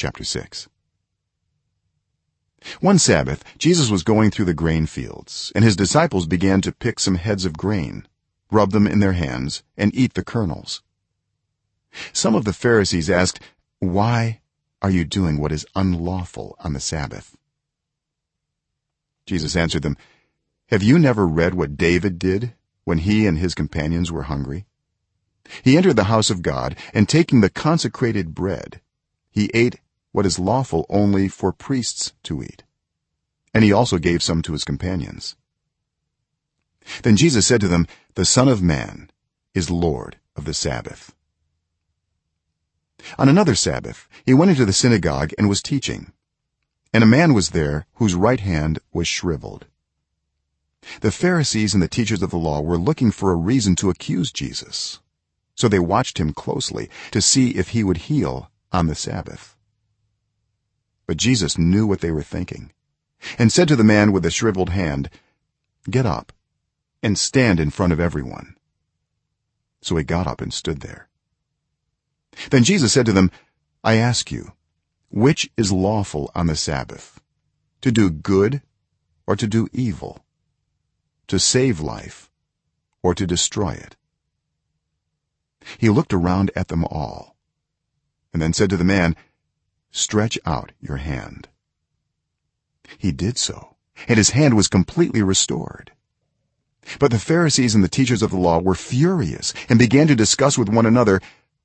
chapter 6 one sabbath jesus was going through the grain fields and his disciples began to pick some heads of grain rub them in their hands and eat the kernels. Some of the pharisees asked why are you doing what is unlawful on the sabbath? Jesus answered them have you never read what david did when he and his companions were hungry? He entered the house of god and taking the consecrated bread he ate what is lawful only for priests to eat. And he also gave some to his companions. Then jesus said to them the son of man is lord of the sabbath. On another sabbath he went into the synagogue and was teaching. And a man was there whose right hand was shriveled. The pharisees and the teachers of the law were looking for a reason to accuse jesus. So they watched him closely to see if he would heal on the sabbath but jesus knew what they were thinking and said to the man with the shriveled hand get up and stand in front of everyone. So he got up and stood there. Then jesus said to them i ask you which is lawful on the sabbath to do good or to do evil to save life or to destroy it? He looked around at them all and then said to the man stretch out your hand. He did so and his hand was completely restored. But the pharisees and the teachers of the law were furious and began to discuss with one another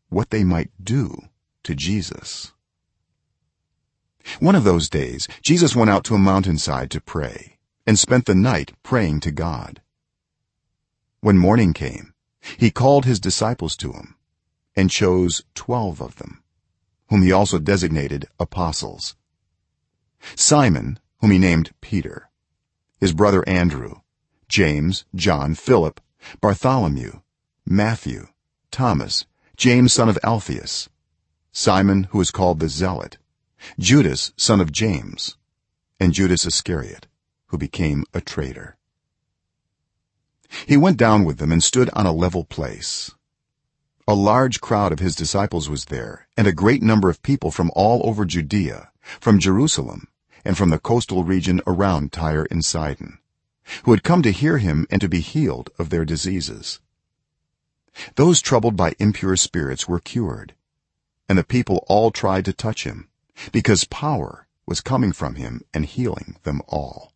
what they might do to jesus. One of those days jesus went out to a mountainside to pray and spent the night praying to god. When morning came he called his disciples to him and chose 12 of them whom he also designated apostles. Simon whom he named peter. His brother andrew. James john philip bartholomew matthew thomas james son of alphaeus. Simon who is called the zealot. Judas son of james. And judas iscariot who became a traitor. He went down with them and stood on a level place a large crowd of his disciples was there and a great number of people from all over judea from jerusalem and from the coastal region around tyre and sidon who had come to hear him and to be healed of their diseases. Those troubled by impure spirits were cured and the people all tried to touch him because power was coming from him and healing them all.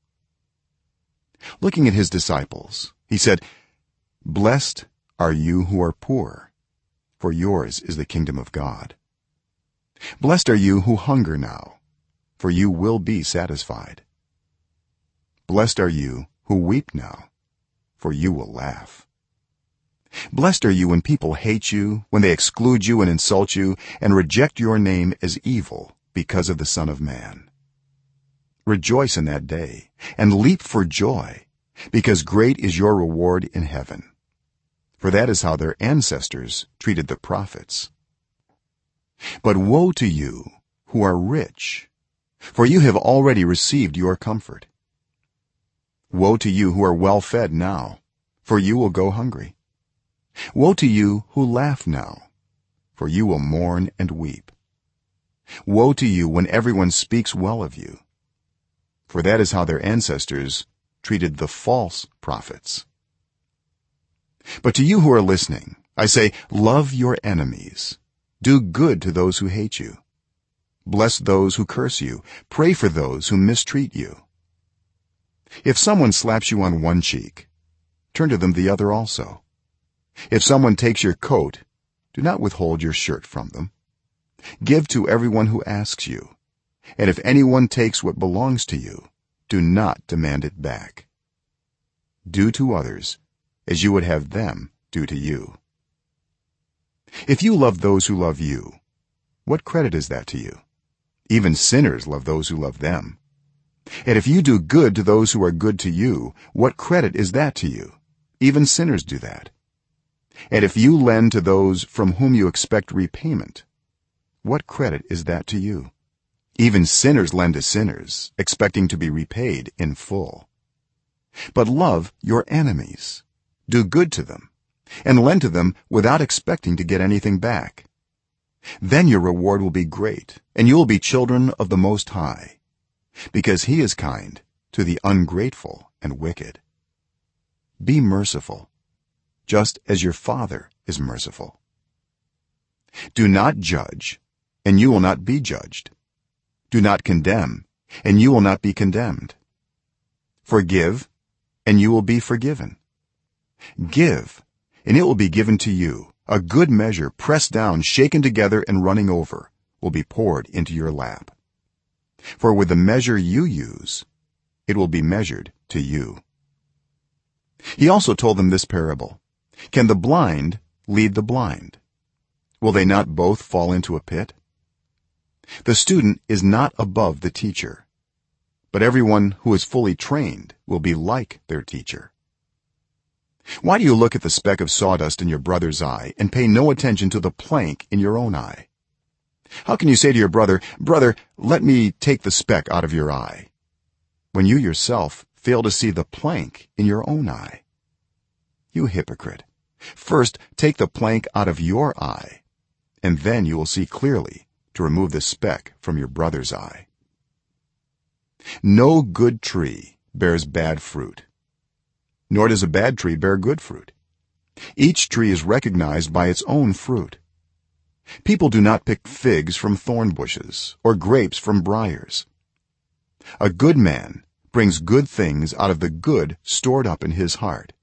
Looking at his disciples he said blessed are you who are poor for yours is the kingdom of god. Blessed are you who hunger now for you will be satisfied. Blessed are you who weep now for you will laugh. Blessed are you when people hate you when they exclude you and insult you and reject your name as evil because of the son of man. Rejoice in that day and leap for joy because great is your reward in heaven for that is how their ancestors treated the prophets. But woe to you who are rich for you have already received your comfort. Woe to you who are well fed now for you will go hungry. Woe to you who laugh now for you will mourn and weep. Woe to you when everyone speaks well of you for that is how their ancestors treated the false prophets but to you who are listening i say love your enemies. Do good to those who hate you. Bless those who curse you. Pray for those who mistreat you. If someone slaps you on one cheek turn to them the other also. If someone takes your coat do not withhold your shirt from them. Give to everyone who asks you. And if anyone takes what belongs to you do not demand it back. Do to others as you would have them do to you. If you love those who love you what credit is that to you? Even sinners love those who love them. And if you do good to those who are good to you what credit is that to you? Even sinners do that. And if you lend to those from whom you expect repayment what credit is that to you? Even sinners lend to sinners expecting to be repaid in full. But love your enemies do good to them and lend to them without expecting to get anything back. Then your reward will be great and you will be children of the most high because he is kind to the ungrateful and wicked. Be merciful just as your father is merciful. Do not judge and you will not be judged. Do not condemn and you will not be condemned. Forgive and you will be forgiven give and it will be given to you. A good measure pressed down shaken together and running over will be poured into your lap. For with the measure you use it will be measured to you. He also told them this parable. Can the blind lead the blind? Will they not both fall into a pit? The student is not above the teacher but everyone who is fully trained will be like their teacher why do you look at the speck of sawdust in your brother's eye and pay no attention to the plank in your own eye? How can you say to your brother brother let me take the speck out of your eye when you yourself fail to see the plank in your own eye? You hypocrite. First take the plank out of your eye and then you will see clearly to remove the speck from your brother's eye. No good tree bears bad fruit nor does a bad tree bear good fruit. Each tree is recognized by its own fruit. People do not pick figs from thorn bushes or grapes from briars. A good man brings good things out of the good stored up in his heart.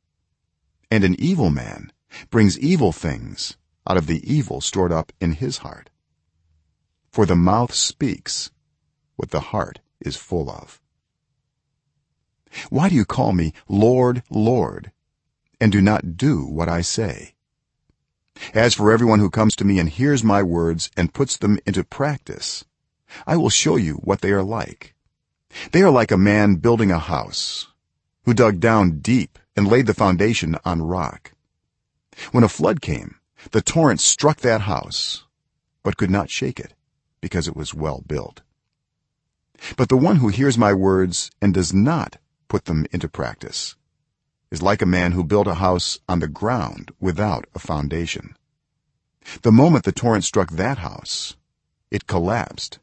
And an evil man brings evil things out of the evil stored up in his heart. For the mouth speaks what the heart is full of why do you call me lord lord and do not do what i say? As for everyone who comes to me and hears my words and puts them into practice i will show you what they are like. They are like a man building a house who dug down deep and laid the foundation on rock. When a flood came the torrent struck that house but could not shake it because it was well built. But the one who hears my words and does not put them into practice is like a man who built a house on the ground without a foundation. The moment the torrent struck that house it collapsed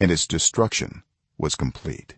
and its destruction was complete